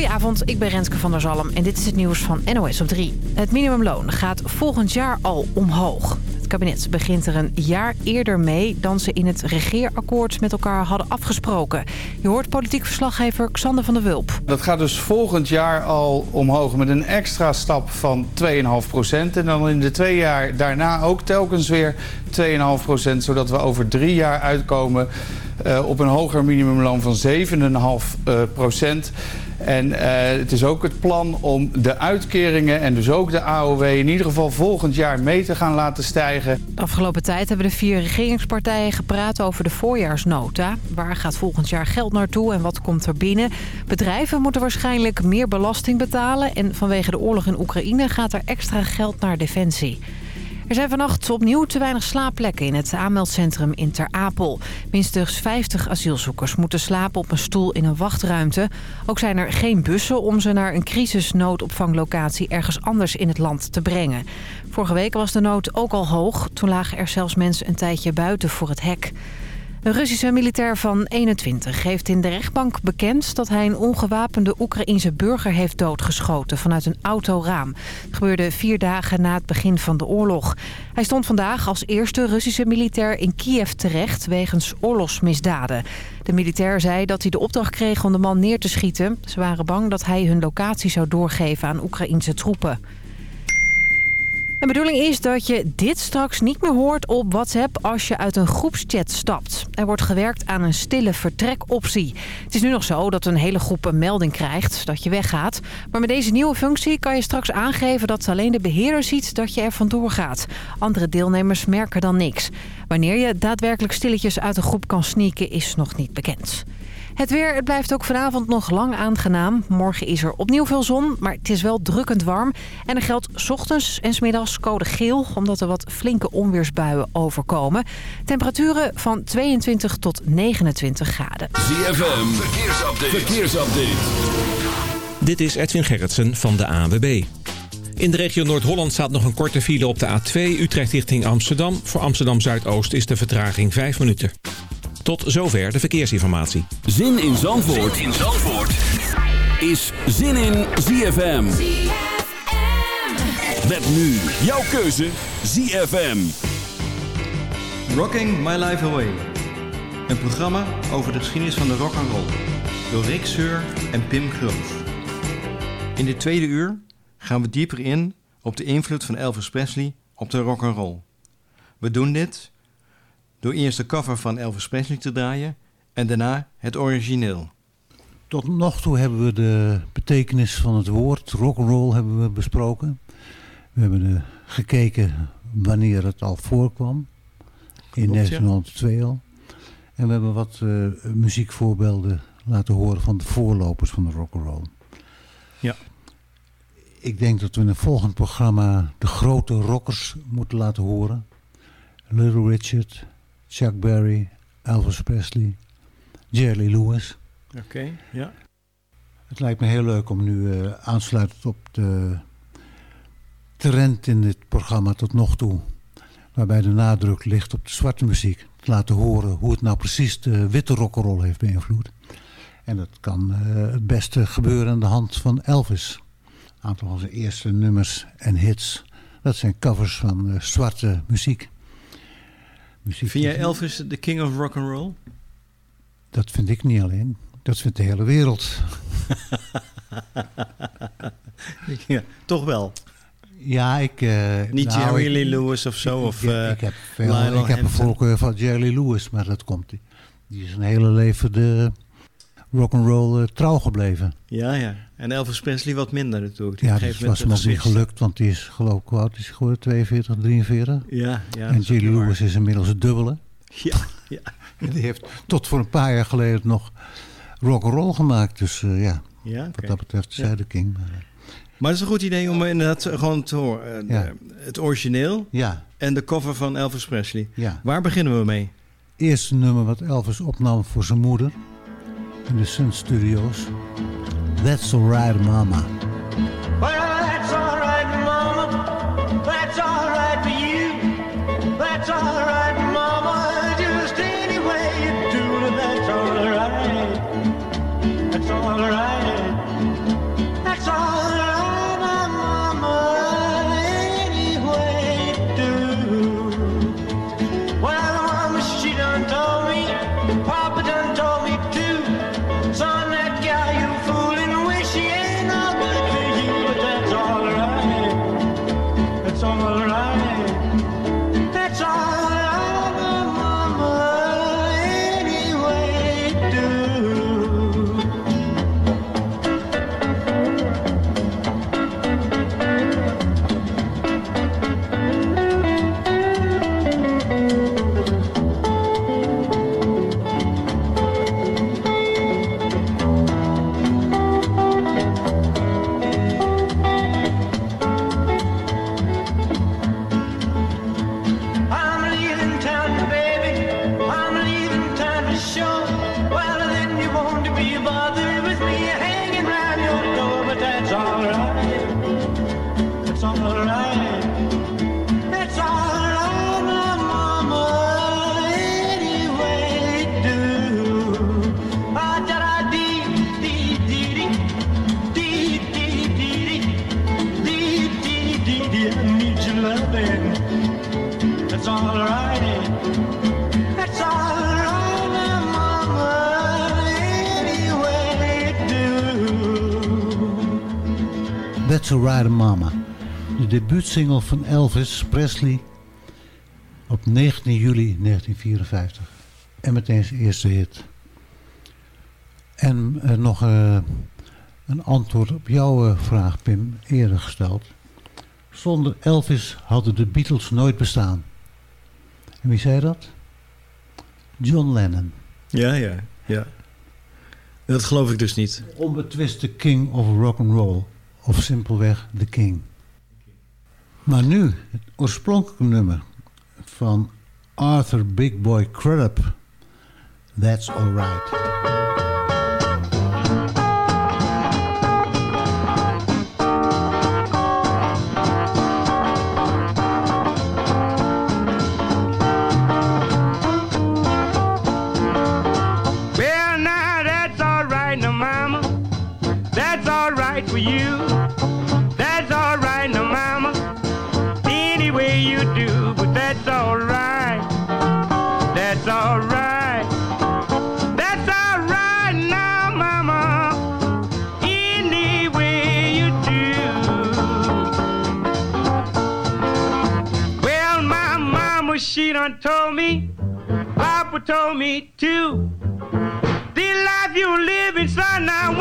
Goedenavond, ik ben Renske van der Zalm en dit is het nieuws van NOS op 3. Het minimumloon gaat volgend jaar al omhoog. Het kabinet begint er een jaar eerder mee dan ze in het regeerakkoord met elkaar hadden afgesproken. Je hoort politiek verslaggever Xander van der Wulp. Dat gaat dus volgend jaar al omhoog met een extra stap van 2,5 procent. En dan in de twee jaar daarna ook telkens weer 2,5 procent. Zodat we over drie jaar uitkomen uh, op een hoger minimumloon van 7,5 uh, procent. En uh, het is ook het plan om de uitkeringen en dus ook de AOW... in ieder geval volgend jaar mee te gaan laten stijgen. De afgelopen tijd hebben de vier regeringspartijen gepraat over de voorjaarsnota. Waar gaat volgend jaar geld naartoe en wat komt er binnen? Bedrijven moeten waarschijnlijk meer belasting betalen... en vanwege de oorlog in Oekraïne gaat er extra geld naar defensie. Er zijn vannacht opnieuw te weinig slaapplekken in het aanmeldcentrum in Ter Apel. Minstens 50 asielzoekers moeten slapen op een stoel in een wachtruimte. Ook zijn er geen bussen om ze naar een crisisnoodopvanglocatie ergens anders in het land te brengen. Vorige week was de nood ook al hoog. Toen lagen er zelfs mensen een tijdje buiten voor het hek. Een Russische militair van 21 heeft in de rechtbank bekend... dat hij een ongewapende Oekraïense burger heeft doodgeschoten vanuit een autoraam. Het gebeurde vier dagen na het begin van de oorlog. Hij stond vandaag als eerste Russische militair in Kiev terecht... wegens oorlogsmisdaden. De militair zei dat hij de opdracht kreeg om de man neer te schieten. Ze waren bang dat hij hun locatie zou doorgeven aan Oekraïense troepen. De bedoeling is dat je dit straks niet meer hoort op WhatsApp als je uit een groepschat stapt. Er wordt gewerkt aan een stille vertrekoptie. Het is nu nog zo dat een hele groep een melding krijgt dat je weggaat. Maar met deze nieuwe functie kan je straks aangeven dat alleen de beheerder ziet dat je er vandoor gaat. Andere deelnemers merken dan niks. Wanneer je daadwerkelijk stilletjes uit een groep kan sneaken is nog niet bekend. Het weer het blijft ook vanavond nog lang aangenaam. Morgen is er opnieuw veel zon, maar het is wel drukkend warm. En er geldt ochtends en smiddags code geel... omdat er wat flinke onweersbuien overkomen. Temperaturen van 22 tot 29 graden. ZFM, verkeersupdate. verkeersupdate. Dit is Edwin Gerritsen van de ANWB. In de regio Noord-Holland staat nog een korte file op de A2 Utrecht richting Amsterdam. Voor Amsterdam Zuidoost is de vertraging 5 minuten. Tot zover de verkeersinformatie. Zin in Zandvoort, zin in Zandvoort. is Zin in ZFM. Met nu jouw keuze ZFM. Rocking My Life Away. Een programma over de geschiedenis van de rock and roll. Door Rick Seur en Pim Groof. In dit tweede uur gaan we dieper in op de invloed van Elvis Presley op de rock and roll. We doen dit door eerst de cover van Elvis Presley te draaien en daarna het origineel. Tot nog toe hebben we de betekenis van het woord rock'n'roll hebben we besproken. We hebben uh, gekeken wanneer het al voorkwam. In 1902 al. En we hebben wat uh, muziekvoorbeelden laten horen van de voorlopers van de rock'n'roll. Ja. Ik denk dat we in een volgend programma de grote rockers moeten laten horen. Little Richard, Chuck Berry, Elvis Presley, Jerry Lewis. Oké, ja. Het lijkt me heel leuk om nu uh, aansluitend op de trend in dit programma tot nog toe, waarbij de nadruk ligt op de zwarte muziek, te laten horen hoe het nou precies de witte rock'n'roll heeft beïnvloed. En dat kan uh, het beste gebeuren aan de hand van Elvis. Een aantal van zijn eerste nummers en hits, dat zijn covers van uh, zwarte muziek. Muziek vind jij Elvis de king of rock and roll? Dat vind ik niet alleen. Dat vindt de hele wereld. ja, toch wel. Ja, ik... Uh, niet nou, Jerry Lee Lewis of zo? Ik, of, ik, uh, ik heb, veel, ik heb een voorkeur van Jerry Lee Lewis, maar dat komt. Die, die is een hele leven de rock'n'roll uh, trouw gebleven. Ja, ja. En Elvis Presley wat minder natuurlijk. Die ja, dat was hem ook niet gelukt, want die is geloof ik oud is geworden, 42, 43. Ja, ja. En Jerry Lewis is inmiddels het dubbele. Ja, ja. Die heeft tot voor een paar jaar geleden nog rock'n'roll gemaakt. Dus uh, ja, ja okay. wat dat betreft zei ja. de King. Maar, maar het is een goed idee om inderdaad gewoon te horen. Uh, ja. Het origineel ja. en de cover van Elvis Presley. Ja. Waar beginnen we mee? Eerste nummer wat Elvis opnam voor zijn moeder in de Sun Studios. That's alright, mama. Well, that's alright, mama. That's alright for you. That's alright, debuutsingle van Elvis Presley op 19 juli 1954. En meteen zijn eerste hit. En eh, nog eh, een antwoord op jouw eh, vraag, Pim, eerder gesteld. Zonder Elvis hadden de Beatles nooit bestaan. En wie zei dat? John Lennon. Ja, ja, ja. Dat geloof ik dus niet. Onbetwiste king of rock and roll. Of simpelweg de king. Maar nu, het oorspronkelijke nummer van Arthur Big Boy Crudup. That's Alright. Well, now told me to. The life you living, son, now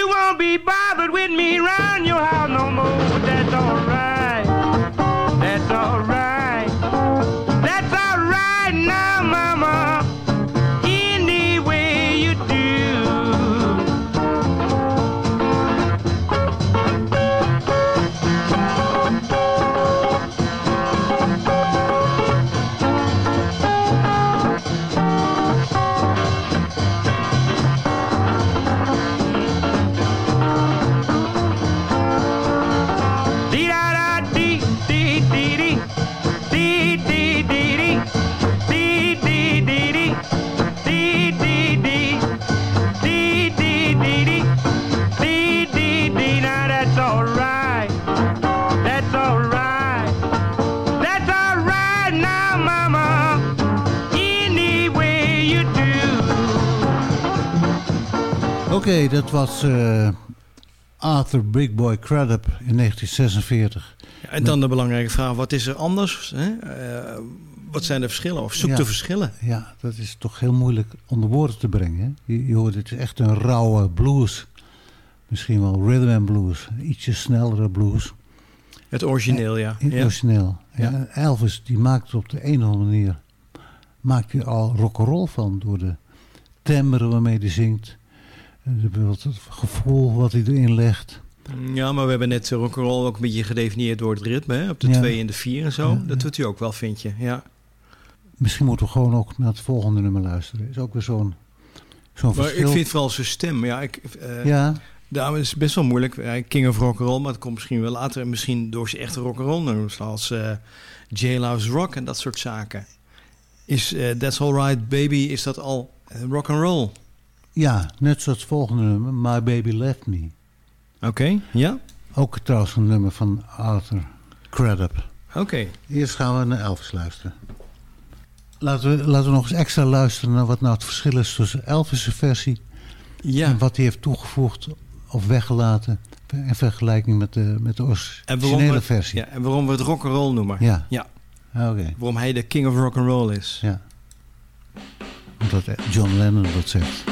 You won't be bothered with me round your house no more. Dat was eh, Arthur Big Boy Crudup in 1946. En dan de belangrijke vraag, wat is er anders? Hè? Eh, wat zijn de verschillen? Of zoek Ja. de verschillen. Ja, dat is toch heel moeilijk onder woorden te brengen. hè? Je, je hoort, het is echt een rauwe blues. Misschien wel rhythm and blues. Ietsje snellere blues. Het origineel, ja. ja. Emotioneel. Ja. Ja. Elvis die maakt het op de een of andere manier. Maakt hij al rock'n'roll van. Door de timbre waarmee hij zingt. Het gevoel wat hij erin legt. Ja, maar we hebben net rock'n'roll ook een beetje gedefinieerd door het ritme. Hè? Op de Ja. 2 en de 4 en zo. Ja, dat doet u ook wel, vind je. Ja. Misschien moeten we gewoon ook naar het volgende nummer luisteren. Is ook weer zo'n zo'n Maar verschil. ik vind vooral zijn stem. Ja, ik, eh Ja, Daarom is het best wel moeilijk. King of Rock'n'Roll, maar dat komt misschien wel later. En misschien door zijn echte rock'n'roll nummers. Zoals eh Jailhouse Rock en dat soort zaken. Is eh, That's Alright Baby, is dat al rock'n'roll? Ja, net zoals het volgende nummer. My Baby Left Me. Oké, ja? Ook trouwens een nummer van Arthur Crudup. Oké. Eerst gaan we naar Elvis luisteren. Laten we, laten we nog eens extra luisteren naar wat nou het verschil is tussen Elvis' versie Ja. en wat hij heeft toegevoegd of weggelaten in vergelijking met de, met de originele we, versie. ja, en waarom we het rock'n'roll noemen. Ja. Ja. Oké, Waarom hij de King of Rock'n'Roll is. ja. Omdat John Lennon dat zegt.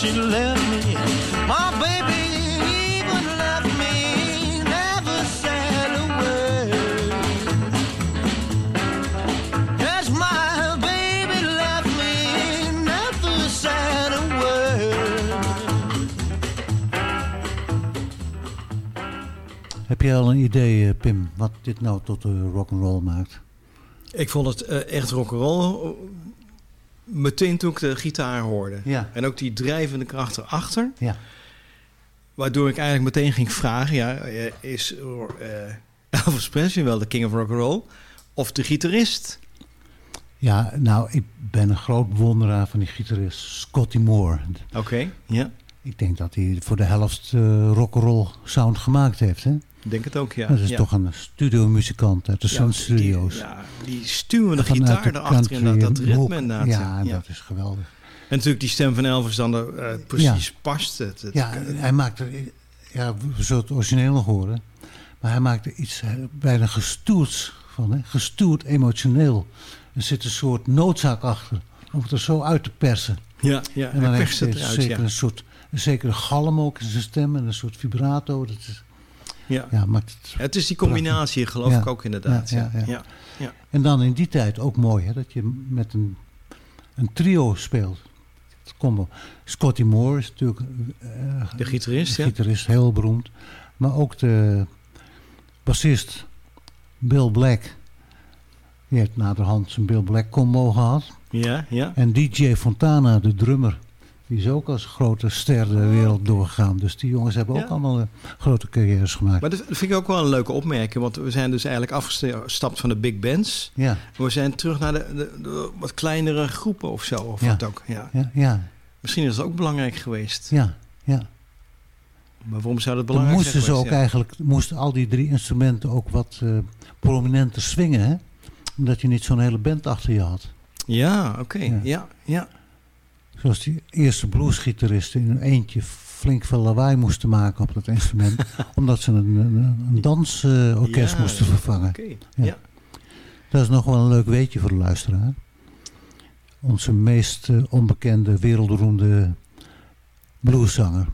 She left me. My baby even left me. Never said a word. Yes, my baby left me. Never said a word. Heb je al een idee, eh, Pim, wat dit nou tot de rock and roll maakt? Ik vond het eh, echt rock'n'roll. Meteen toen ik de gitaar hoorde. Ja. En ook die drijvende kracht erachter. Ja. Waardoor ik eigenlijk meteen ging vragen... Ja, eh, is eh Elvis Presley wel de king of rock'n'roll? Of de gitarist? Ja, nou, ik ben een groot bewonderaar van die gitarist Scotty Moore. Oké, ja. Ik denk dat hij voor de helft uh, rock'n'roll sound gemaakt heeft. Hè? Ik denk het ook, ja. dat is ja. toch een studiomuzikant uit de Ja, Sun die- Studios. Ja, die stuwende Vanuit gitaar erachter inderdaad. Dat ritme hoek. inderdaad. Ja, ja. dat is geweldig. En natuurlijk die stem van Elvis dan er, eh, precies past. Het, het- Ja, hij maakt er, ja, we zullen het origineel nog horen. Maar hij maakt er iets eh, bijna gestoerds van. Hè? Gestoerd, emotioneel. Er zit een soort noodzaak achter om het er zo uit te persen. ja, ja, En dan hij heeft het eruit, zeker ja. een soort een zekere galm ook in zijn stem en een soort vibrato. Dat is, Ja. ja, maakt het. Het is die combinatie, geloof ik ook inderdaad. Ja, Ja, ja. En dan in die tijd ook mooi hè, dat je met een, een trio speelt. Het combo. Scotty Moore is natuurlijk eh, De gitarist, de gitarist, heel beroemd. Maar ook de bassist Bill Black. Die heeft naderhand zijn Bill Black combo gehad. Ja, ja. En DJ Fontana, de drummer, die is ook als grote ster de wereld doorgegaan. Dus die jongens hebben ook Ja. allemaal eh, grote carrières gemaakt. Maar dat vind ik ook wel een leuke opmerking. Want we zijn dus eigenlijk afgestapt van de big bands. Ja, We zijn terug naar de, de, de wat kleinere groepen of zo. Of Ja. wat ook. Ja. ja, ja, Misschien is dat ook belangrijk geweest. ja. ja. Maar waarom zou dat Dan belangrijk moesten zijn ze ook eigenlijk, moesten al die drie instrumenten ook wat eh, prominenter swingen, hè? Omdat je niet zo'n hele band achter je had. Ja, oké. Ja. Ja, Zoals die eerste bluesgitaristen in een eentje flink veel lawaai moesten maken op dat instrument. omdat ze een, een, een dansorkest Ja, moesten vervangen. Oké. Ja. Ja. Dat is nog wel een leuk weetje voor de luisteraar. Onze meest eh, onbekende, wereldberoemde blueszanger.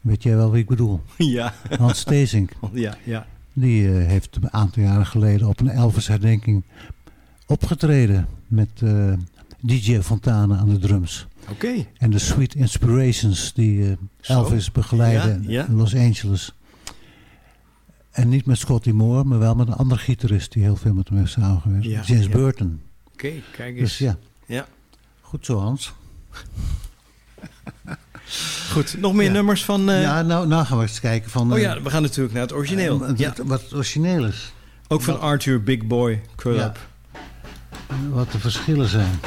Weet jij wel wie ik bedoel? Ja. Hans Stezink. Ja, ja. Die eh, heeft een aantal jaren geleden op een Elvis herdenking opgetreden. Met eh, DJ Fontana aan de drums. Oké. En de Sweet Inspirations die eh. Elvis Ja, ja. in Los Angeles. En niet met Scotty Moore, maar wel met een andere gitarist die heel veel met hem heeft samengewerkt. Ja, James ja. Burton. Oké, kijk eens. Dus ja, Ja. goed zo Hans. Goed, nog meer Ja. nummers van... eh, ja, nou, nou gaan we eens kijken van... oh eh, ja, we gaan natuurlijk naar het origineel. eh, ja. wat, het origineel is. Ook van Arthur Big Boy Crudup. Wat de verschillen zijn.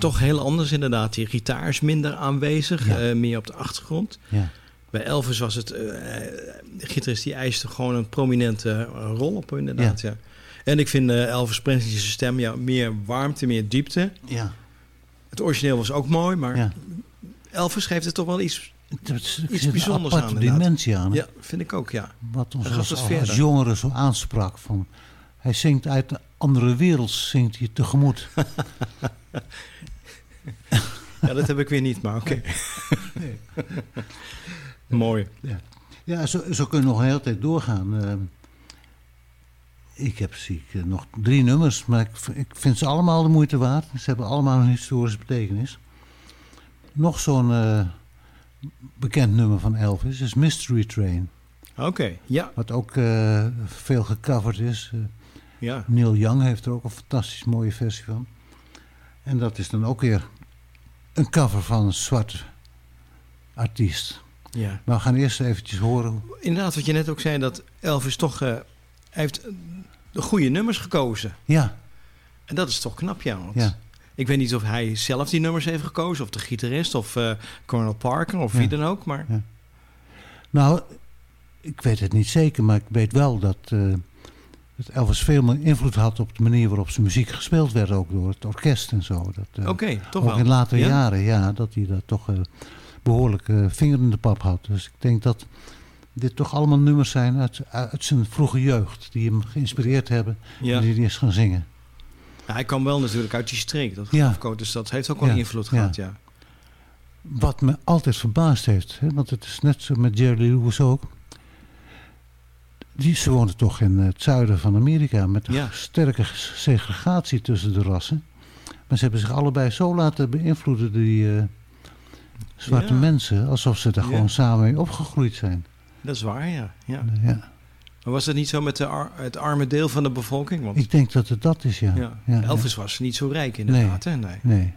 Toch heel anders inderdaad. Die gitaar is minder aanwezig, Ja. eh, meer op de achtergrond. Ja. Bij Elvis was het, eh, de gitarist die eiste gewoon een prominente eh, rol op inderdaad. Ja. En ik vind Elvis Presley's stem ja, meer warmte, meer diepte. Ja. Het origineel was ook mooi, maar. Elvis geeft het toch wel iets, Het iets bijzonders een aan. aparte dimensie aan. hè? Ja, vind ik ook, ja. Wat ons als, als jongeren zo aansprak. Van, hij zingt uit de andere wereld, zingt hij tegemoet. Ja, dat heb ik weer niet, maar oké. Mooi. Ja, zo, zo kunnen we nog een hele tijd doorgaan. Eh, ik heb zie ik, eh, nog drie nummers, maar ik, ik vind ze allemaal de moeite waard. Ze hebben allemaal een historische betekenis. Nog zo'n eh, bekend nummer van Elvis is Mystery Train. Oké, ja, Wat ook veel gecoverd is. Ja. Neil Young heeft er ook een fantastisch mooie versie van. En dat is dan ook weer een cover van een zwarte artiest. ja. Maar we gaan eerst eventjes horen. Inderdaad, wat je net ook zei, dat Elvis toch... hij heeft de goede nummers gekozen. Ja, En dat is toch knap, ja. Want Ja. Ik weet niet of hij zelf die nummers heeft gekozen... of de gitarist, of eh Colonel Parker, of wie dan ook. Maar Ja. Nou, ik weet het niet zeker, maar ik weet wel dat, eh, dat Elvis veel meer invloed had op de manier waarop zijn muziek gespeeld werd, ook door het orkest en zo. Dat, eh, oké, toch ook wel. in latere Ja? jaren, ja, dat hij dat toch eh, behoorlijk eh, vinger in de pap had. Dus ik denk dat dit toch allemaal nummers zijn uit, uit zijn vroege jeugd, die hem geïnspireerd hebben Ja. en die hij is gaan zingen. Ja, hij kwam wel natuurlijk uit die streek, dat Ja. Dus dat heeft ook wel Ja, invloed gehad, ja. Wat me altijd verbaasd heeft, hè, want het is net zo met Jerry Lewis ook. Die, ze woonden toch in het zuiden van Amerika met een Ja. sterke segregatie tussen de rassen. Maar ze hebben zich allebei zo laten beïnvloeden, die eh, zwarte Ja. mensen, alsof ze er Ja. gewoon samen mee opgegroeid zijn. Dat is waar, ja. ja. Ja. Maar was dat niet zo met de ar- het arme deel van de bevolking? Want Ik denk dat het dat is, ja. Elvis was niet zo rijk inderdaad, hè? Nee. Nee.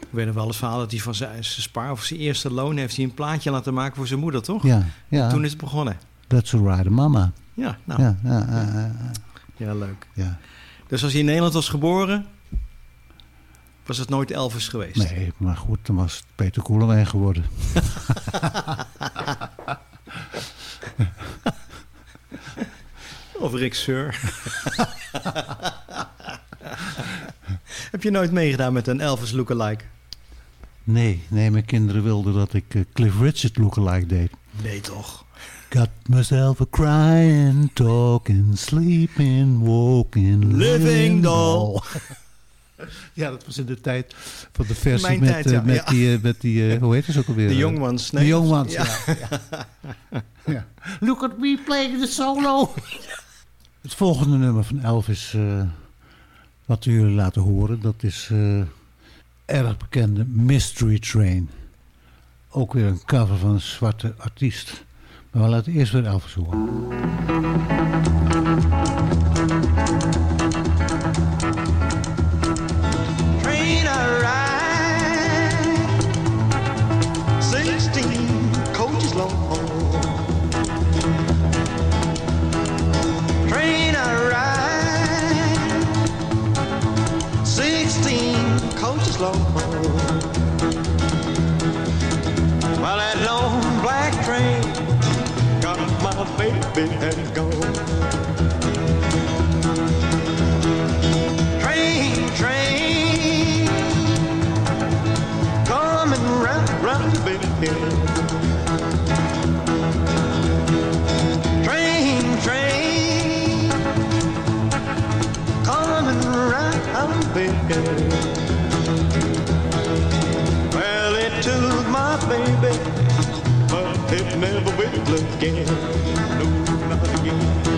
Ik weet nog wel het verhaal dat hij van zijn, spaar of zijn eerste loon heeft hij een plaatje laten maken voor zijn moeder, toch? Ja, ja. Toen is het begonnen. That's alright, mama. Ja, nou, ja. Ja, ja, ja, ja, leuk. ja. Dus als hij in Nederland was geboren, was het nooit Elvis geweest. Nee, maar goed, dan was het Peter Koelewijn geworden. Of Rick Seur. Heb je nooit meegedaan met een Elvis lookalike? Nee, nee, mijn kinderen wilden dat ik eh, Cliff Richard lookalike deed. Nee toch? Got myself a crying, talking, sleeping, walking, Living doll. ja, dat was in de tijd van de versie Mijn met, tijd, eh, ja. met Ja. die, eh, met die eh, hoe heet het ook alweer? De Eh, Young Ones. De Young Ones, Ja. ja. ja. Look at me playing the solo. Het volgende nummer van Elvis, eh, wat we jullie laten horen, dat is eh, erg bekende Mystery Train. Ook weer een cover van een zwarte artiest. Maar we laten eerst weer Elvis train ride, sixteen coaches long. Train ride, sixteen coaches long. Well, that long black train baby and gone. Train, train, coming round, round the bend. Again. No, not again.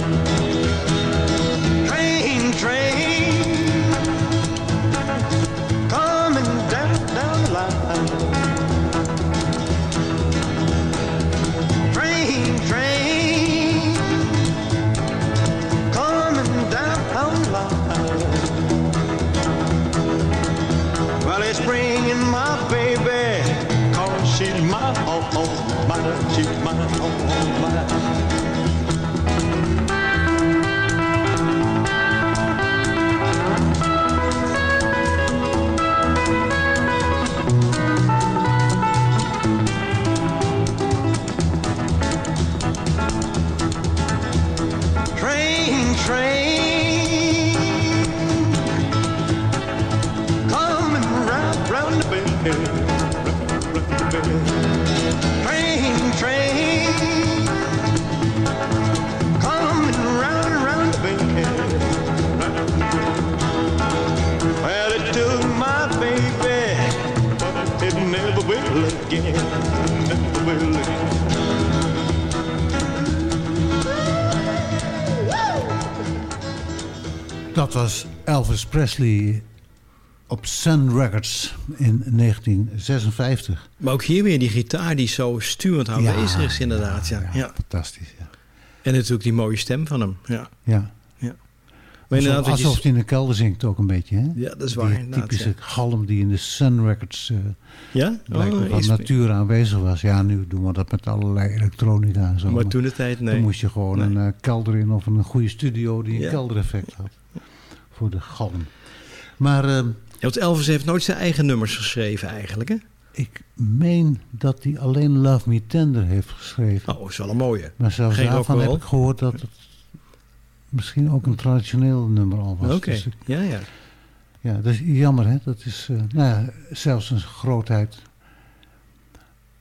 Dat was Elvis Presley op Sun Records in 1956. Maar ook hier weer die gitaar die zo stuwend aanwezig is inderdaad. Ja, ja, Fantastisch, ja. En natuurlijk die mooie stem van hem. Ja, ja. ja. Maar Alsof, je- hij in de kelder zingt ook een beetje, hè? Ja, dat is waar, Die typische galm die in de Sun Records eh Ja? Oh, van nature aanwezig was. Ja, nu doen we dat met allerlei elektronica en zo. Maar toen de tijd, nee. Dan moest je gewoon Nee. een eh, kelder in of een goede studio die een keldereffect had. Voor de galm. Maar Ja, want Elvis heeft nooit zijn eigen nummers geschreven eigenlijk, hè? ik meen dat hij alleen Love Me Tender heeft geschreven. Oh, is wel een mooie. Maar zelfs Geen daarvan heb ik gehoord dat het misschien ook een traditioneel nummer al was. Oké, Dus ja, ja. ja, dat is jammer hè. Dat is eh, nou ja, zelfs een grootheid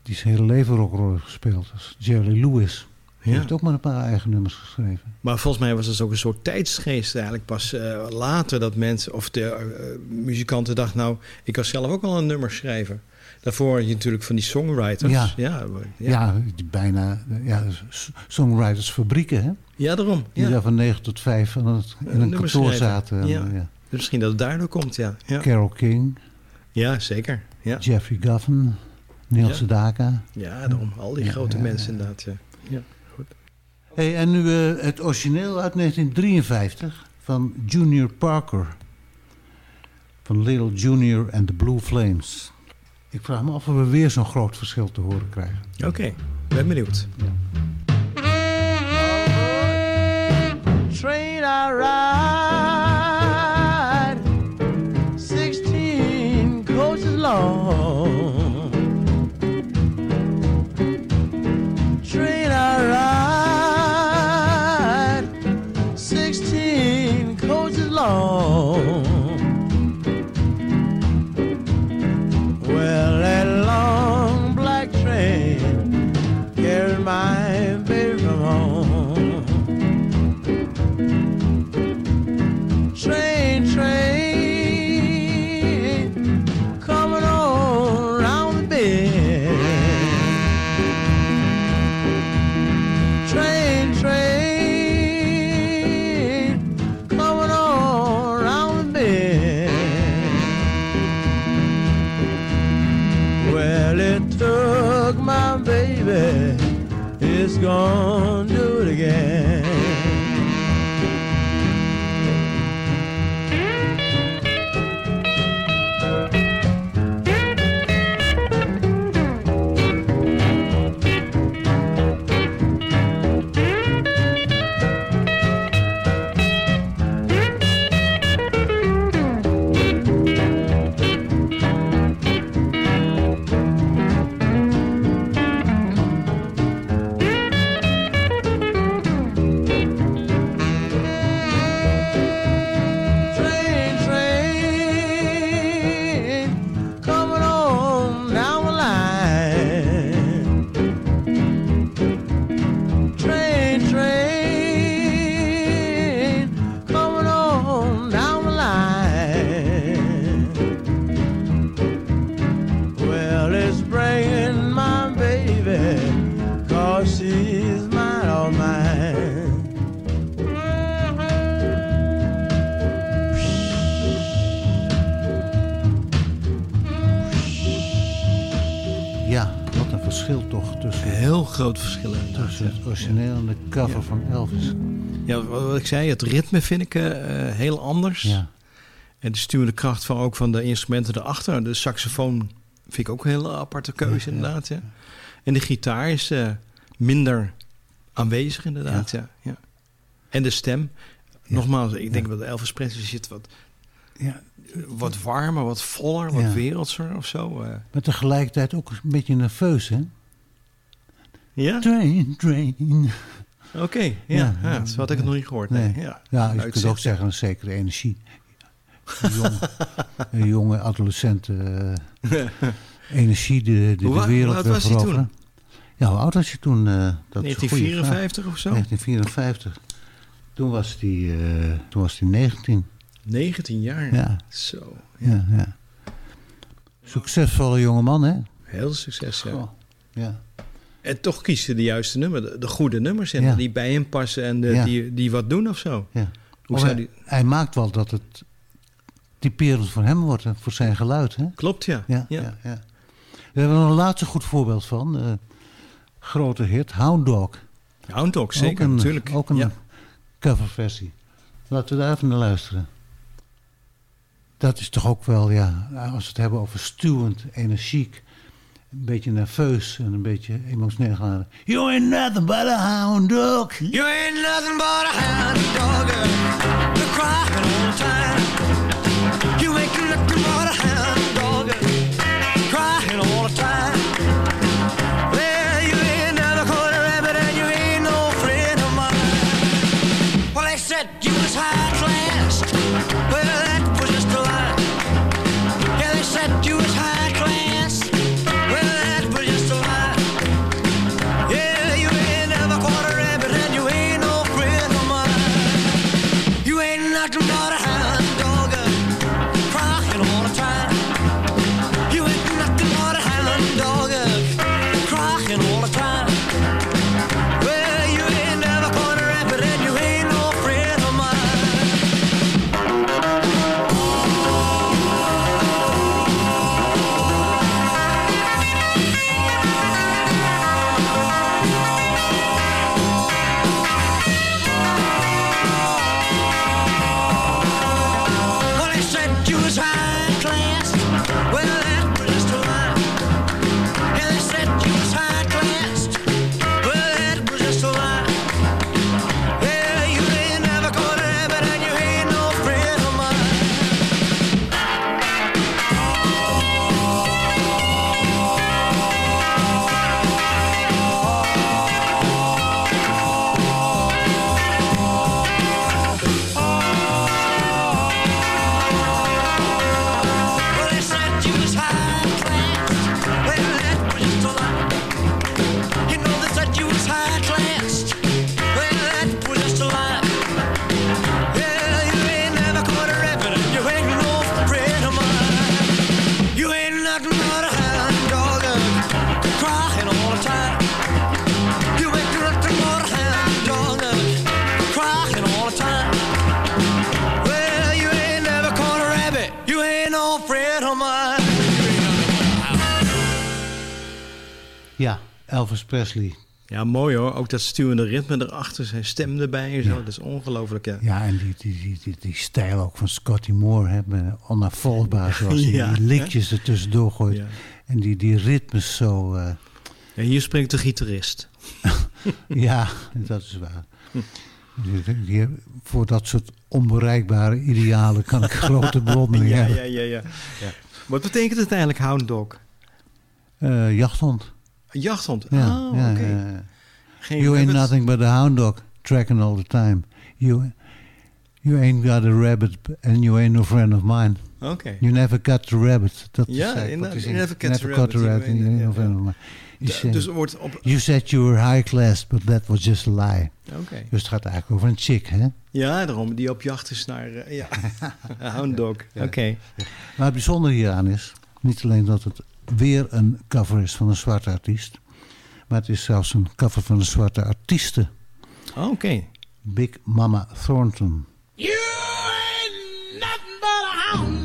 die zijn hele leven rock'n'roll heeft gespeeld. als Jerry Lewis. Die Ja. heeft ook maar een paar eigen nummers geschreven. Maar volgens mij was het ook een soort tijdsgeest eigenlijk pas eh, later dat mensen of de eh, muzikanten dachten, nou, ik kan zelf ook al een nummer schrijven. Daarvoor had je natuurlijk van die songwriters. Ja. ja, Ja, bijna ja, songwritersfabrieken hè. Ja, daarom. Die Ja. daar van 9 tot 5 aan het, in een kantoor zaten. En, Ja. Dus misschien dat het daardoor komt, ja. Carole King, ja zeker. Ja. Jeffrey Goffen, Neil. Sedaka. ja, daarom. Al die grote mensen inderdaad. Ja. Hey, en nu eh, het origineel uit 1953 van Junior Parker. Van Little Junior and the Blue Flames. Ik vraag me af of we weer zo'n groot verschil te horen krijgen. Oké, ben benieuwd. train I ride, 16 coaches long. Groot verschil tussen het origineel en de cover van Elvis. Ja, wat ik zei, het ritme vind ik eh, eh, heel anders. Ja, En de stuwende kracht van ook van de instrumenten erachter. De saxofoon vind ik ook een hele aparte keuze inderdaad. Ja. En de gitaar is eh, minder aanwezig inderdaad. Ja. Ja, En de stem. Nogmaals, ik denk dat Elvis Presley zit wat, Ja. wat warmer, wat voller, wat Ja. wereldser of zo. Maar tegelijkertijd ook een beetje nerveus, hè? Ja? Train, train. Oké, ja. Ja. ja. zo had ik het nog niet gehoord. Nee. Nee. Ja, Ja, je kunt ook zeggen een zekere energie. Een jonge, een jonge adolescent eh, energie die, die de hoe wereld wil veroveren. Ja, hoe oud was je toen? eh, dat is een goede vraag. 1954 of zo? 1954. Toen was hij eh, toen was hij 19. 19 jaar. Ja. Zo. Ja, ja. Succesvolle jonge man, hè? Heel succes, ja. En toch kies je de juiste nummer, de, de goede nummers Ja. die bij hem passen en de, Ja. die, die wat doen of zo. ja. Hoe Of hij, die... hij maakt wel dat het typerend voor hem wordt, voor zijn geluid, hè? Klopt, ja. Ja, ja. ja, We hebben er een laatste goed voorbeeld van. eh, grote hit, Hound Dog. Hound Dog, zeker, ook een, natuurlijk. Ook een Ja. coverversie. Laten we daar even naar luisteren. Dat is toch ook wel, ja, als we het hebben over stuwend, energiek, een beetje nerveus en een beetje emotioneel gaan. You ain't nothing but a hound dog. You ain't nothing but a hound dog. You're crying all the time. You ain't Elvis Presley. Ja, mooi hoor. Ook dat stuwende ritme erachter, zijn stem erbij en zo. Ja. Dat is ongelooflijk, ja. Ja, en die, die, die, die, stijl ook van Scotty Moore, hè, met onafvolgbaar zoals hij Ja, die likjes er tussendoor gooit. Ja. En die, die ritmes zo, eh, Ja, hier spreekt de gitarist. ja, dat is waar. Voor dat soort onbereikbare idealen kan ik grote bewondering Ja, hebben. ja, ja, ja, ja. Wat betekent het eigenlijk, hound dog? Eh, jachthond. Een jachthond? Ja, oh, ja, oké. Geen You ain't nothing but a hound dog, tracking all the time. You, you ain't got a rabbit and you ain't no friend of mine. Oké. You never got the rabbit. Dat is Ja, hij you never got the rabbit, you ain't no friend of mine. Dus wordt op... You said you were high class, but that was just a lie. Oké. Dus het gaat eigenlijk over een chick, hè? Ja, daarom. Die op jacht is naar... eh, ja, hound dog. Oké. Maar het bijzondere hieraan is, niet alleen dat het weer een cover is van een zwarte artiest, maar het is zelfs een cover van een zwarte artieste, Oké. Big Mama Thornton. You ain't nothing but a hound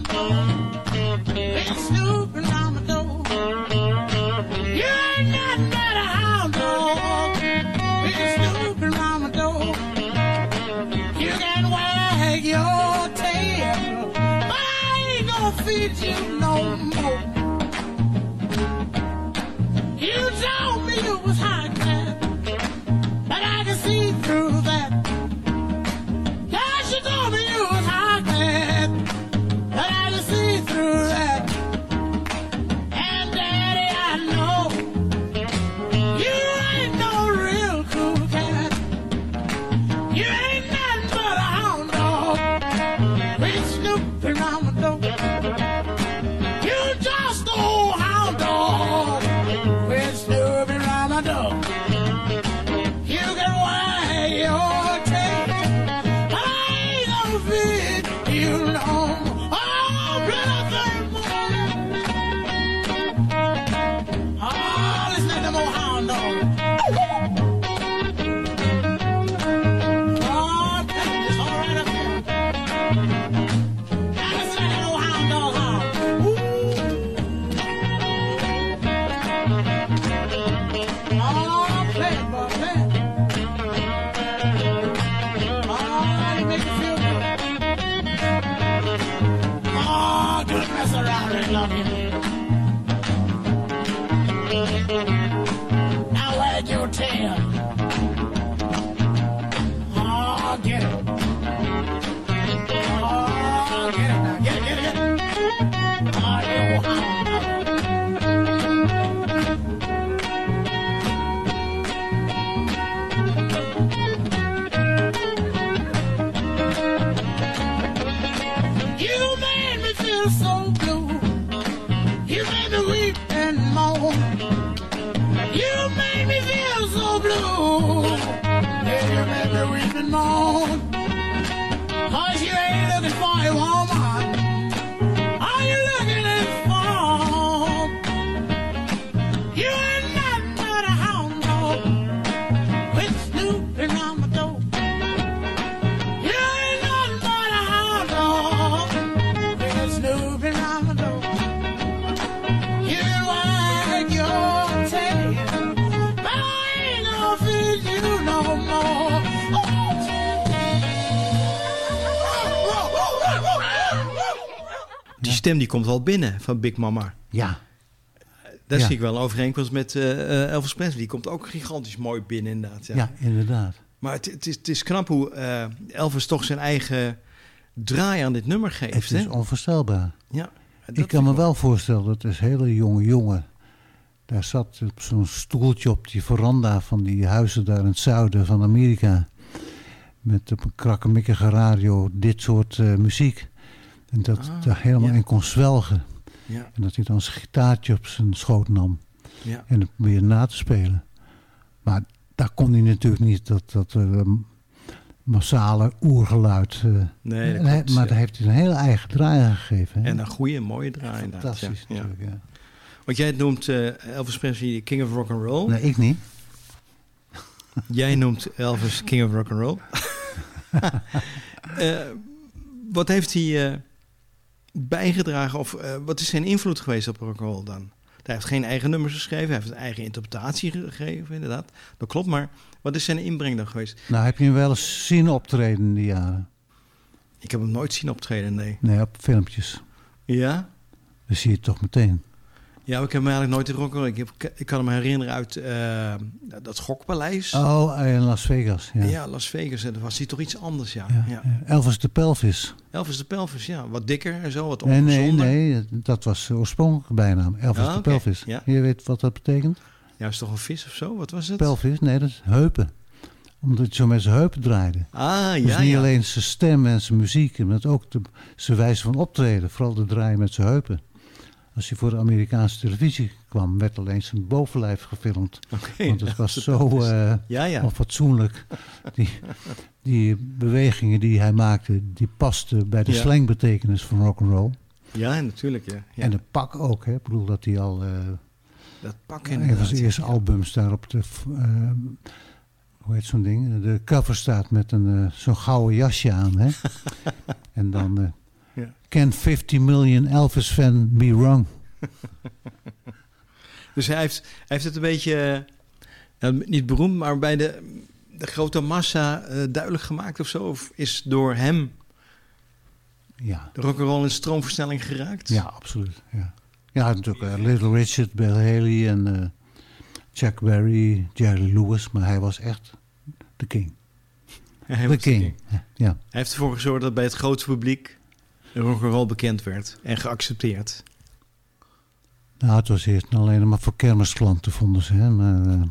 stem die komt wel binnen van Big Mama. Ja. Daar Ja. zie ik wel een overeenkomst met eh, eh, Elvis Presley. Die komt ook gigantisch mooi binnen inderdaad. Ja. Ja, inderdaad. Maar het, het, is, het is knap hoe eh, Elvis toch zijn eigen draai aan dit nummer geeft. Het is hè? onvoorstelbaar. Ja, ik kan me wel voorstellen dat een hele jonge jongen. Daar zat op zo'n stoeltje op die veranda van die huizen daar in het zuiden van Amerika. Met op een krakkemikkige radio dit soort muziek. En dat Ah, daar helemaal ja. in kon zwelgen. Ja. En dat hij dan zijn gitaartje op zijn schoot nam. Ja. En het probeerde na te spelen. Maar daar kon hij natuurlijk niet dat, dat eh, massale oergeluid. eh, Nee, dat klopt, maar daar heeft hij een hele eigen draai aan gegeven. hè. En een goede, mooie draai. Fantastisch natuurlijk, ja. Want jij noemt eh, Elvis Presley de King of Rock and Roll. Nee, ik niet. Jij noemt Elvis King of Rock and Roll. Wat heeft hij bijgedragen of eh, wat is zijn invloed geweest op rock and roll dan? Hij heeft geen eigen nummers geschreven, hij heeft een eigen interpretatie gegeven, inderdaad. Dat klopt, maar wat is zijn inbreng dan geweest? Nou, heb je hem wel eens zien optreden in die jaren? Ik heb hem nooit zien optreden, nee. Nee, op filmpjes. Ja? Dat zie je het toch meteen. Ja, ik heb hem eigenlijk nooit roll. Ik, heb, ik kan me herinneren uit eh, dat gokpaleis. Oh, in Las Vegas. Ja. Ja. Las Vegas. En dan was hij toch iets anders, ja. Ja. Elvis de Pelvis. Elvis de Pelvis, ja. Wat dikker en zo, wat Nee, nee, ongezonder. nee. Dat was de oorspronkelijke bijnaam. Elvis Ah, de oké, Pelvis. ja. Je weet wat dat betekent? Ja, is toch een vis of zo? Wat was het? Pelvis? Nee, dat is heupen. Omdat hij zo met zijn heupen draaide. Ah, ja, dus niet ja. alleen zijn stem en zijn muziek, maar ook de, zijn wijze van optreden. Vooral de draaien met zijn heupen. Als hij voor de Amerikaanse televisie kwam, werd alleen zijn bovenlijf gefilmd. Want het was zo eh Ja, ja. onfatsoenlijk. Die, die bewegingen die hij maakte, die pasten bij de Ja. slangbetekenis van rock'n'roll. Ja, natuurlijk, ja. ja. En het pak ook, hè. Ik bedoel dat hij al... eh dat pak een van zijn eerste albums daar op de... eh, hoe heet zo'n ding? De cover staat met een, zo'n gouden jasje aan, hè. en dan... Can 50 million Elvis fan be wrong? Dus hij heeft, hij heeft het een beetje, eh, nou, niet beroemd, maar bij de, de grote massa eh, duidelijk gemaakt of zo? Of is door hem Ja. de rock'n'roll in stroomversnelling geraakt? Ja, absoluut. Ja, ja natuurlijk eh, Little Richard, Bill Haley en Chuck Berry, Jerry Lewis. Maar hij was echt de king. Ja, hij de was de king. king. Ja. Hij heeft ervoor gezorgd dat bij het grote publiek rock'n'roll bekend werd en geaccepteerd. Nou, het was eerst alleen maar voor kermisklanten, vonden ze. Hè? Maar, eh,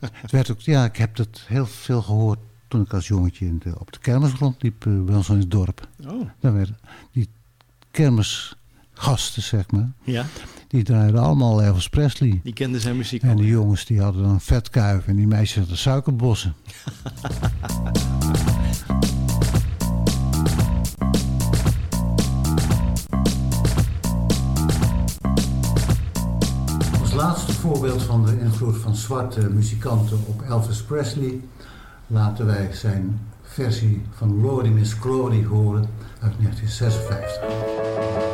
het werd ook, ja, ik heb dat heel veel gehoord toen ik als jongetje in de, op de kermisgrond liep eh, bij ons in het dorp. Oh. Daar werden die kermisgasten, zeg maar, Ja, die draaiden allemaal Elvis Presley. die kende zijn muziek En al. die jongens die hadden dan vetkuiven en die meisjes hadden suikerbossen. laatste voorbeeld van de invloed van zwarte muzikanten op Elvis Presley laten wij zijn versie van Lordy Miss Glory horen uit 1956.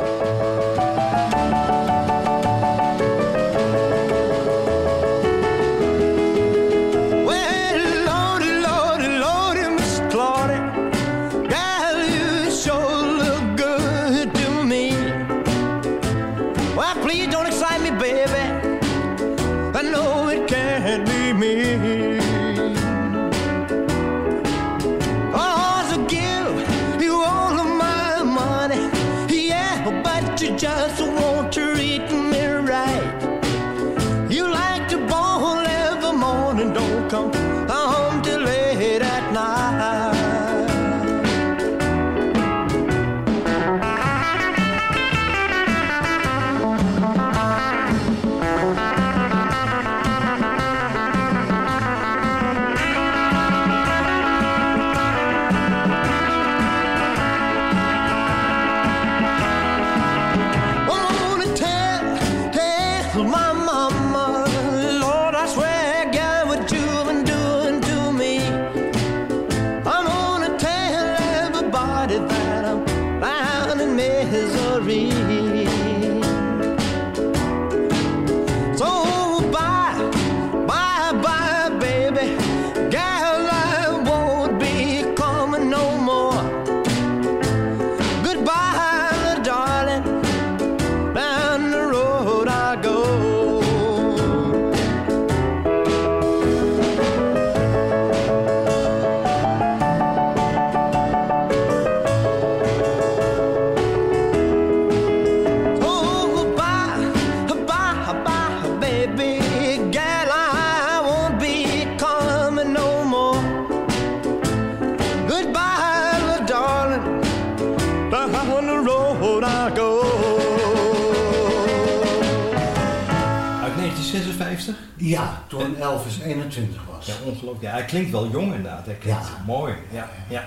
Ja, toen Elvis 21 was. Ja, ongelooflijk. Ja, hij klinkt wel jong inderdaad. Hij klinkt Ja. mooi. Ja, ja.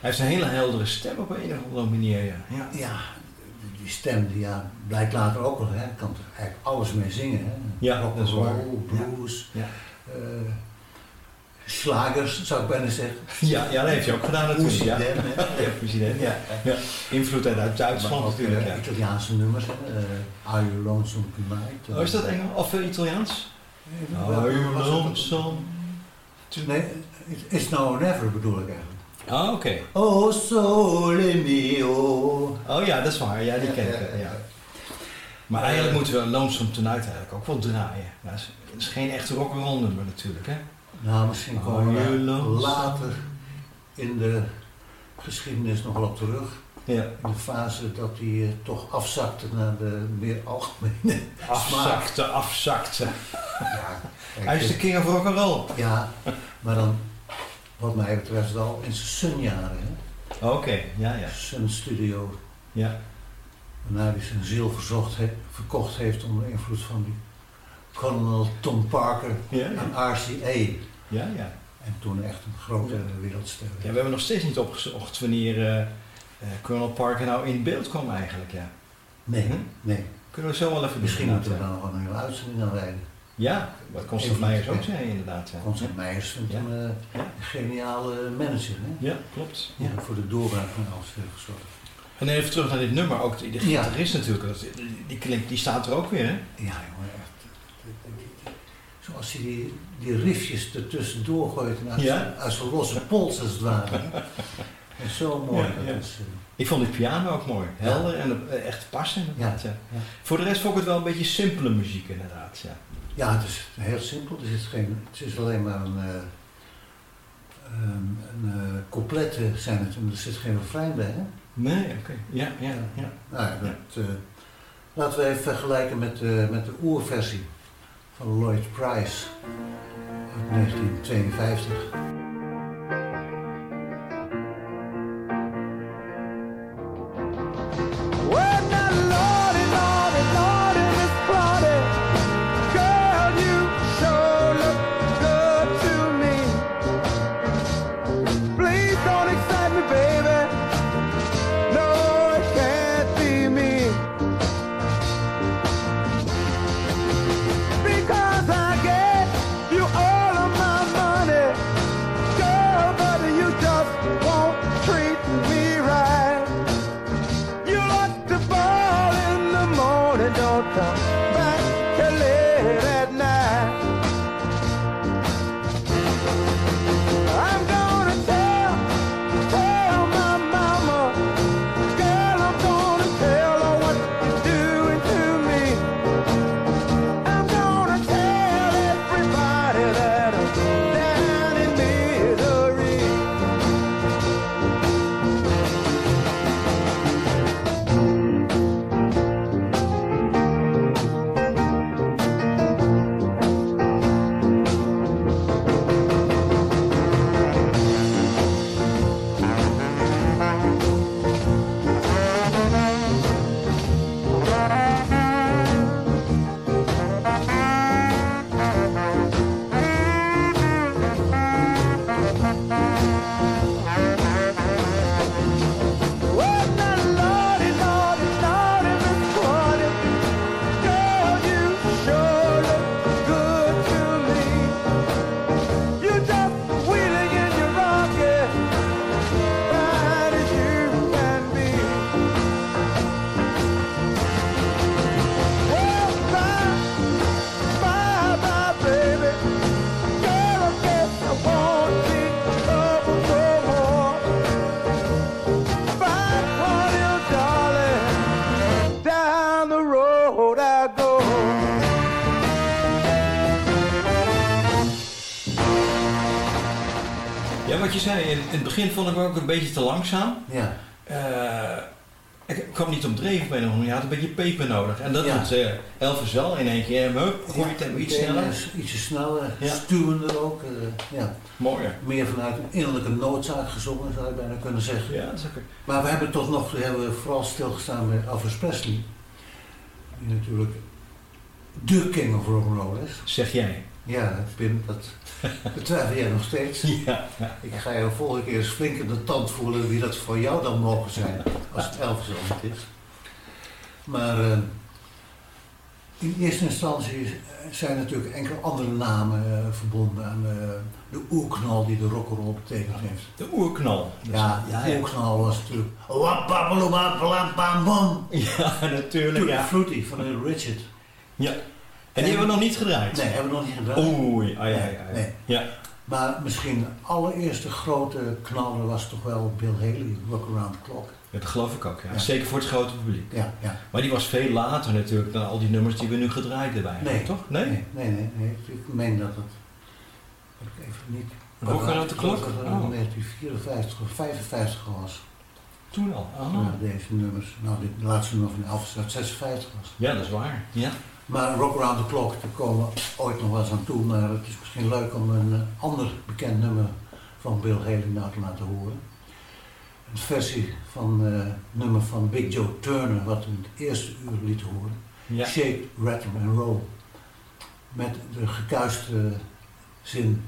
Hij heeft een hele heldere stem op een of andere manier. Ja. Ja. Die stem die ja, blijkt later ook wel, hè. kan er eigenlijk alles mee zingen. Hè. Ja, Rock dat is waar. blues, Ja. eh, slagers zou ik bijna zeggen. Ja, ja, dat heeft hij ook gedaan natuurlijk. Ja, President, ja president. Ja. Ja. Invloed uit Duitsland natuurlijk. Ja. Italiaanse nummers, eh, Are You Lonesome Tonight? Oh, is dat Engels of Italiaans? Are you lonesome? Nee, It- It's Now or Never bedoel ik eigenlijk. Ah, oké. Oh, sole mio. Oh ja, dat is waar. Ja, die ken ik. Ja, ja, Ja. Maar eigenlijk moeten we Lonesome Tonight eigenlijk ook wel draaien. Ja, het is- het is geen echte rock'n'roll nummer natuurlijk, hè? Nou, misschien Are komen we later in de geschiedenis nog wel op terug. Ja. In de fase dat hij eh, toch afzakte naar de meer algemene smaak. Afzakte, afzakte. Ja, kijk, Hij is de king of rock'n'roll. Ja, maar dan, wat mij betreft, wel in zijn Sun-jaren. Oké, ja, ja. Sun Studio. Ja. Waarna hij zijn ziel verzocht he- verkocht heeft onder invloed van die Colonel Tom Parker Ja, en. RCA. Ja, ja. En toen echt een grote Ja. wereldster. Ja, we hebben nog steeds niet opgezocht wanneer eh, Colonel Parker nou in beeld kwam eigenlijk, ja. Nee, Hm? nee. Kunnen we zo wel even Misschien moeten we dan nog een hele uitzending aan wijden. ja. Ja, wat Constant Meijers ook ja. zei inderdaad, ja. Constant Meijers Ja. eh, Ja. een geniale manager. Hè? Ja, klopt. Heeft voor de doorbraak van alles heeft gezorgd. En even terug naar dit nummer, ook die, die Ja. gitarist natuurlijk, dat, die, klinkt, die staat er ook weer, hè? Ja, jongen, echt. Zoals hij die, die riffjes ertussendoor gooit en uit, Ja. zijn- uit zijn losse pols als het ware. Zo mooi. Ja, dat ja. is, eh, Ik vond die piano ook mooi, helder en eh, echt passen inderdaad, ja. ja. Voor de rest vond ik het wel een beetje simpele muziek inderdaad, ja. Ja, het is heel simpel. Er zit geen, het is alleen maar een, eh een, zijn het, en er zit geen refrein bij. Hè? Nee, oké. Ja, ja, ja. Nou, ja, dat, eh, laten we even vergelijken met, eh, met de oerversie van Lloyd Price uit 1952. In, het begin vond ik me ook een beetje te langzaam. Ja. Eh, ik, kwam niet op dreef bij nog, je had een beetje peper nodig. En dat Ja. doet uh, Elvis wel in één keer. Hup, gooi je het even iets sneller. eh, Ietsje sneller, Ja. stuwender ook. eh, ja. Mooi. Meer vanuit een innerlijke noodzaak gezongen, zou je bijna kunnen zeggen. Ja, ook... Maar we hebben toch nog we hebben vooral stilgestaan bij Elvis Presley. Die natuurlijk de king of rock'n'roll is. Zeg jij. Ja, Pim, dat betwijfel jij nog steeds. Ja. Ik ga je volgende keer eens flink in de tand voelen wie dat voor jou dan mogen zijn, als het niet is. Maar eh, in eerste instantie zijn natuurlijk enkele andere namen eh, verbonden aan eh, de oerknal die de rock'n'roll betekend heeft. De oerknal. Ja, ja, de ja. oerknal was natuurlijk... Ja, natuurlijk. Tutti Ja. Frutti van Richard. ja. En die hebben we nog niet gedraaid. Nee, hebben we nog niet gedaan. Oei, ai, ai, ai. Nee. Ja. Maar misschien de allereerste grote knaller was toch wel Bill Haley, Rock Around the Clock. Ja, dat geloof ik ook. Ja. Ja. Zeker voor het grote publiek. Ja, ja. Maar die was veel later natuurlijk dan al die nummers die we nu gedraaid hebben. Nee. toch? Nee? Nee, nee, nee. nee. Ik meen dat het... Ik even niet... Rock Around the Clock? Dat het Oh. in 1954 of 55 was. Toen al. Ah. Toen deze nummers. Nou, dit laatste nummer van Elvis uit 56 was. Ja, dat is waar. Ja. Maar Rock Around the Clock, daar komen we ooit nog wel eens aan toe. Maar het is misschien leuk om een eh, ander bekend nummer van Bill Haley nou te laten horen. Een versie van eh, het nummer van Big Joe Turner, wat we in het eerste uur lieten horen. Ja. Shake, Rattle and Roll. Met de gekuiste zin.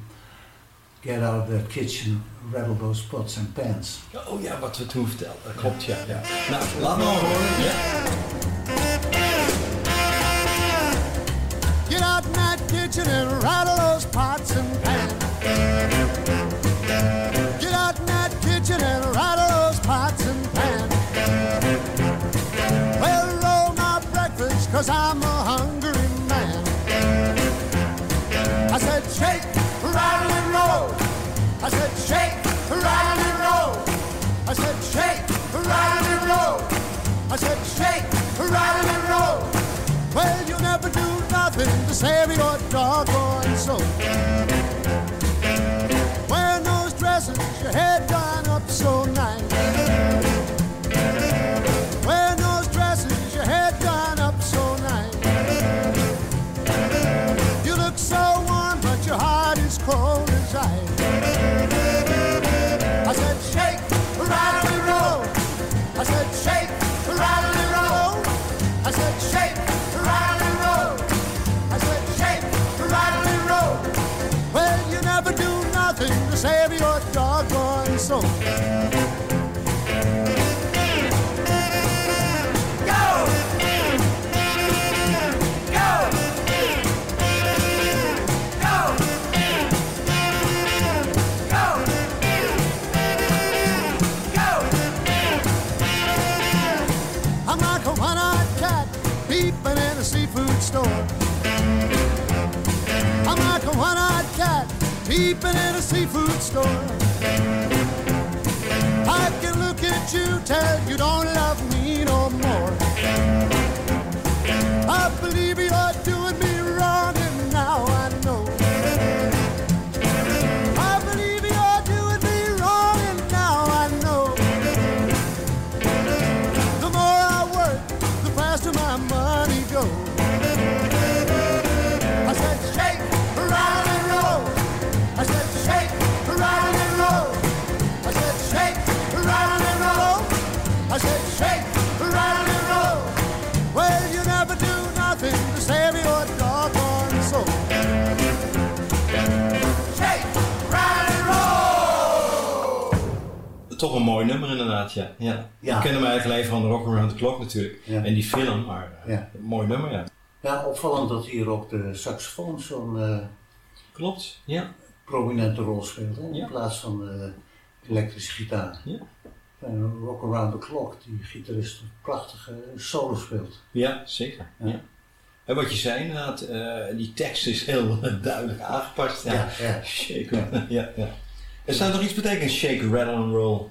Get out of that kitchen, rattle those pots and pans. Oh ja, wat we toen vertelden. Dat klopt, ja. ja. Nou, laat maar horen. Ja. Kitchen and rattle those pots and pans. Get out in that kitchen and rattle those pots and pans. Well, roll my breakfast, cause I'm a hungry man. I said, shake, rattle and roll. I said, shake, rattle and roll. I said, shake, rattle and roll. I said, shake, rattle and roll. To save your doggone soul. Peeping in a seafood store. I can look at you, tell you don't Toch een mooi nummer inderdaad, ja. ja. Ja. We kennen hem eigenlijk alleen van Rock Around the Clock natuurlijk. Ja. En die film, maar eh, Ja. een mooi nummer, ja. Ja, opvallend dat hier ook de saxofoon zo'n eh, Klopt, ja. prominente rol speelt. Hè? In plaats van de elektrische gitaar. Ja. En Rock Around the Clock, die gitarist een prachtige solo speelt. Ja, zeker. Ja. En wat je zei inderdaad, eh, die tekst is heel duidelijk aangepast. Ja. Ja, ja. Ja, Er staat nog iets betekenen, shake, rattle and roll.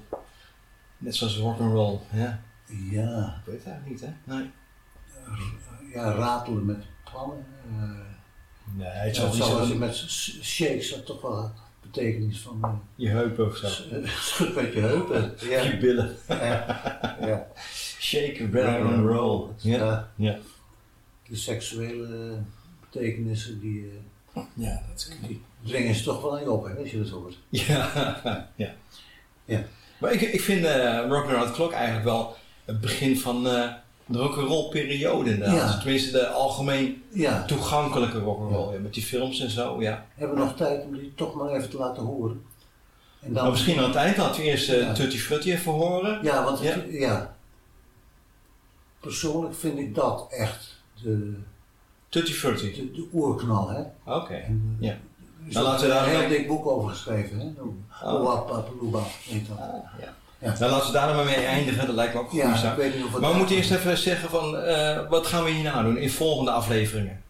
Net zoals rock and roll. Ja, Ja, ik weet het eigenlijk niet hè. Nee. ja, ratelen met plannen. eh, Nee, het zal niet zo met shakes dat toch wel betekenis van eh, je heupen of zo. s- eh, schud met je heupen. Ja. Je billen. Ja. ja. Shake, rattle and roll. Ja. Ja. Ja. De seksuele betekenissen die, Ja, dat is die dringen ze toch wel aan je op, hè, als je dat hoort. Ja, ja. Ja. Maar ik, ik vind eh Rock Around the Clock eigenlijk wel het begin van eh, de rock'n'roll periode inderdaad. Ja. Tenminste de algemeen Ja. toegankelijke rock'n'roll. Ja. Met die films en zo, ja. Hebben we nog tijd om die toch maar even te laten horen? En Maar misschien aan het eind laten we eerst Ja. Tutti Frutti even horen. Ja, want het- Ja. persoonlijk vind ik dat echt de, Tutti Frutti. de, de oerknal. Hè? Oké, ja. Is Dan ook laten we daar een heel dik boek over geschreven. Hè? Oh. Oa Papaluba heet dat. ja. Ja. Nou, laten we daar dan maar mee eindigen. Dat lijkt me ook een Ja, goede ik zaak. weet niet of het- Maar we moeten eerst even zeggen van, eh, wat gaan we hierna doen in volgende afleveringen?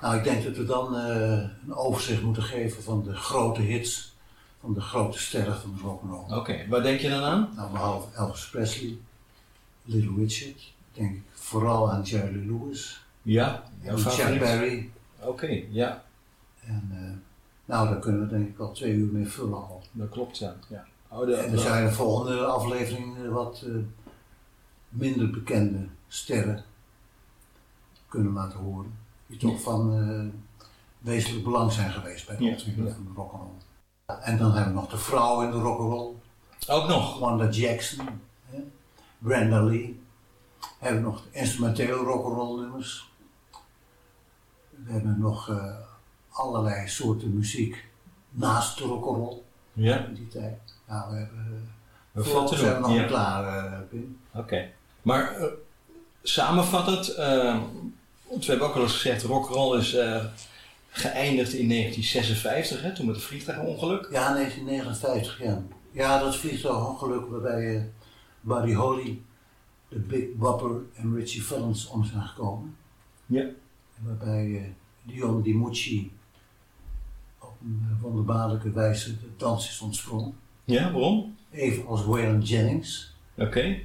Nou, ik denk dat we dan eh, een overzicht moeten geven van de grote hits, van de grote sterren van de rock'n'roll. Oké, waar denk je dan aan? Nou, behalve Elvis Presley, Little Richard, denk ik vooral aan Jerry Lewis, Ja, jouw en Chuck? Berry. Oké, ja, En, eh, nou, daar kunnen we denk ik al twee uur mee vullen al. dat klopt ja. ja. Oh, de, En er zijn de volgende aflevering wat eh, minder bekende sterren kunnen laten horen. Die toch van eh, wezenlijk belang zijn geweest bij de ontwikkeling ja. van de rock'n'roll. En dan hebben we nog de vrouw in de rock'n'roll. Ook nog? Wanda Jackson, hè? Brenda Lee. Hebben we nog de instrumentele rock'n'roll nummers. We hebben nog eh, allerlei soorten muziek naast de rock'n'roll Ja, in die tijd. Nou, we hebben... we voor vatten ons zijn we niet klaar, eh, Pim. Oké. Maar eh, samenvattend, eh, want we hebben ook al eens gezegd, rock'n'roll is eh, geëindigd in 1956, hè, toen met het vliegtuigongeluk. Ja, 1959, ja. Ja, dat vliegtuigongeluk waarbij eh, Buddy Holly, de Big Bopper en Richie Valens om zijn gekomen. Ja. Waarbij eh, Dion DiMucci een eh, wonderbaarlijke wijze de dans is ontsprongen. Ja, waarom? Evenals Waylon Jennings, Oké.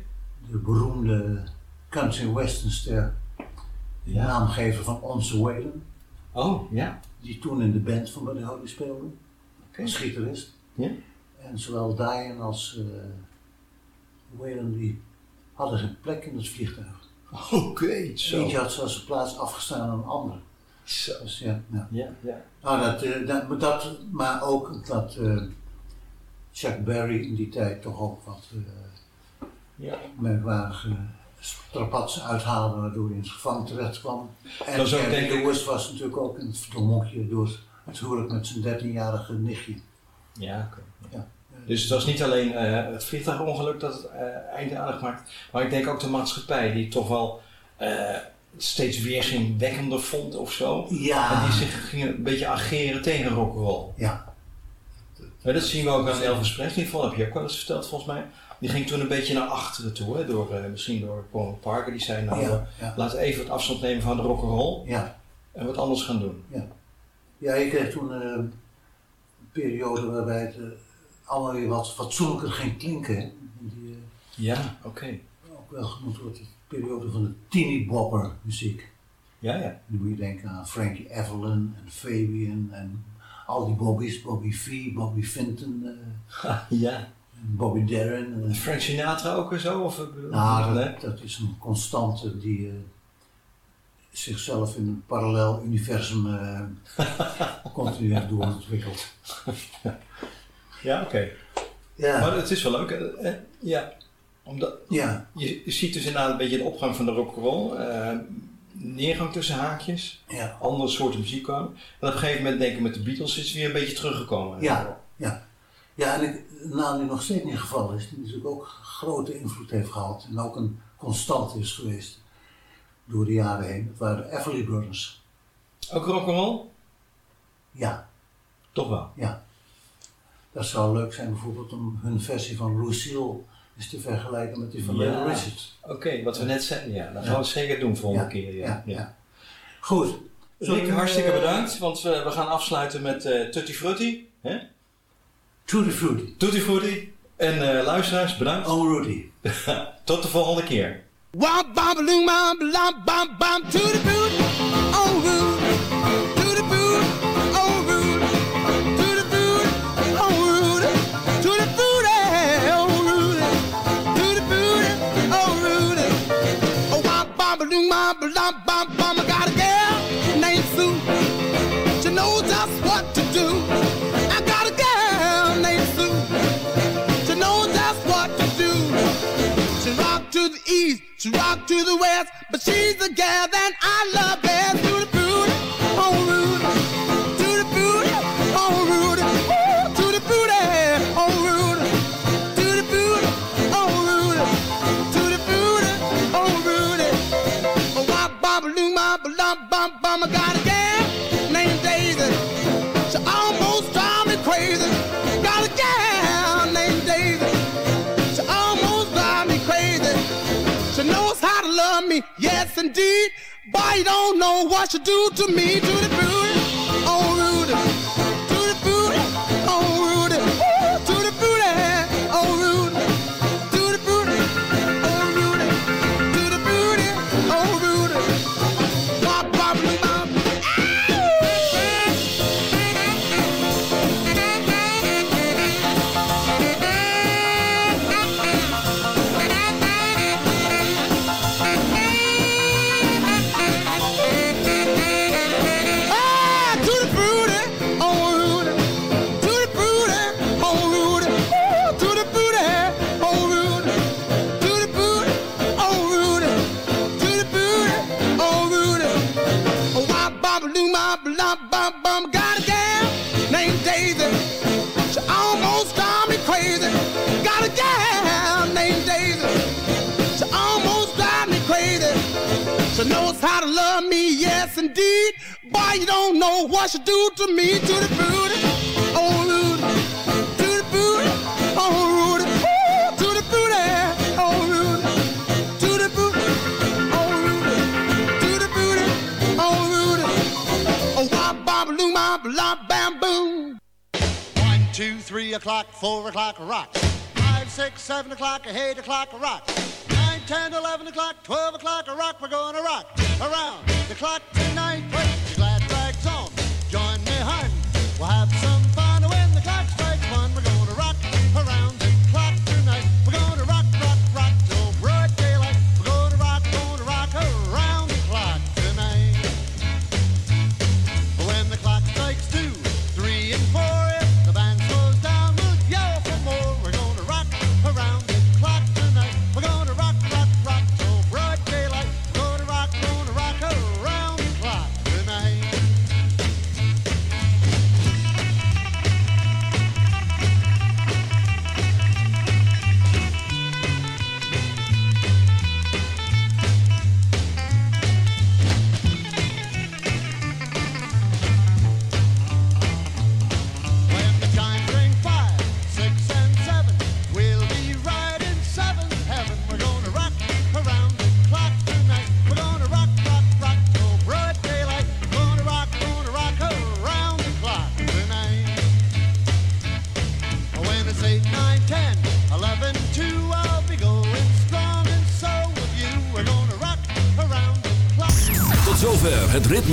de beroemde country western ster, de Ja. naamgever van Onze Waylon, Oh, ja. die toen in de band van Buddy Holly speelde. Oké. als gitarist. Ja. En zowel Diane als Waylon die hadden geen plek in het vliegtuig. Oké, zo. Eentje had zelfs zijn plaats afgestaan aan een ander. Ja, ja. Ja, ja. Nou, dat, eh, dat, maar dat, maar ook dat eh, Chuck Berry in die tijd toch ook wat eh, ja. merkwaardige strapatsen uithaalde waardoor hij in het gevangen terecht kwam. En Dat Lewis was natuurlijk ook in het verdomhoekje door het huwelijk met zijn 13-jarige nichtje. Ja, oké. Ja. Dus het was niet alleen eh, het vliegtuigongeluk dat het eh, einde maakt, maar ik denk ook de maatschappij die toch wel eh, steeds weerzinwekkender vond of zo. Ja. En die zich gingen een beetje ageren tegen rock'n'roll. Ja. Maar dat zien we ook aan Elvis Presley, vol heb je ook wel eens verteld volgens mij. Die ging toen een beetje naar achteren toe, hè, door, eh, misschien door Paul Parker. Die zei, nou, Ja, eh, ja. we even wat afstand nemen van de rock'n'roll Ja. en wat anders gaan doen. Ja, je kreeg toen eh, een periode waarbij het allemaal weer wat fatsoenlijker ging klinken. hè. Die Ja, oké. ook wel genoemd wordt de periode van de teeny bopper muziek. Ja, ja. Nu moet je denken aan Frankie Evelyn en Fabian en al die Bobby's, Bobby V, Bobby Vinton, eh, ja. en Bobby Darin. eh. Frank Sinatra ook en zo? Of, eh, nou, dat, dat is een constante die eh, zichzelf in een parallel universum eh, continu heeft doorontwikkeld. Ja, oké. Ja. Maar het is wel leuk. ja. Omdat, Ja. je, je ziet dus inderdaad een beetje de opgang van de rock'n'roll. eh neergang tussen haakjes. Ja. Andere soorten muziek kwamen. En op een gegeven moment denk ik met de Beatles is het weer een beetje teruggekomen. Ja, ja. Ja, en ik, een naam die nog steeds niet gevallen is, die natuurlijk ook grote invloed heeft gehad en ook een constante is geweest door de jaren heen. Dat waren de Everly Brothers. Ook rock'n'roll? Ja, Toch wel. ja. Dat zou leuk zijn bijvoorbeeld om hun versie van Lucille eens te vergelijken met die van Ja. Little Richard. Oké, wat we net zeiden. Ja, dat Ja. gaan we zeker doen volgende Ja, keer. Ja. ja, Ja. ja. Goed. Rick, hartstikke eh, bedankt. Want we, we gaan afsluiten met eh Tutti Frutti. Hè? Tutti Frutti. Tutti Frutti. En eh, luisteraars, bedankt. Oh Rudy. Tot de volgende keer. Bum bum bum bum. I got a girl named Sue. She knows just what to do. I got a girl named Sue. She knows just what to do. She rock to the east, she rock to the west, but she's the gal that I love best. You don't know what she do to me. To the booty, She knows how to love me, yes indeed. Boy, you don't know what she do to me. To the booty, oh Rudy. To the oh Rudy. Ooh, to the oh Rudy. To the oh Rudy. To the oh Rudy. Oh, wop, bop, loo, bop, lop, bam, boom. One, two, three o'clock, four o'clock, rock. Five, six, seven o'clock, eight o'clock, rock. Nine, ten, eleven o'clock, twelve o'clock, a rock. We're gonna rock around the clock tonight. Wait, the glad rags on. Join me, hun. We'll have some